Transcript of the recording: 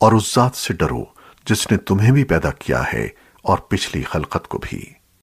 اور اس ذات سے ڈرو جس نے تمہیں بھی پیدا کیا ہے اور پچھلی خلقت کو بھی۔